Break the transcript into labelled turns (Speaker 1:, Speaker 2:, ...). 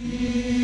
Speaker 1: He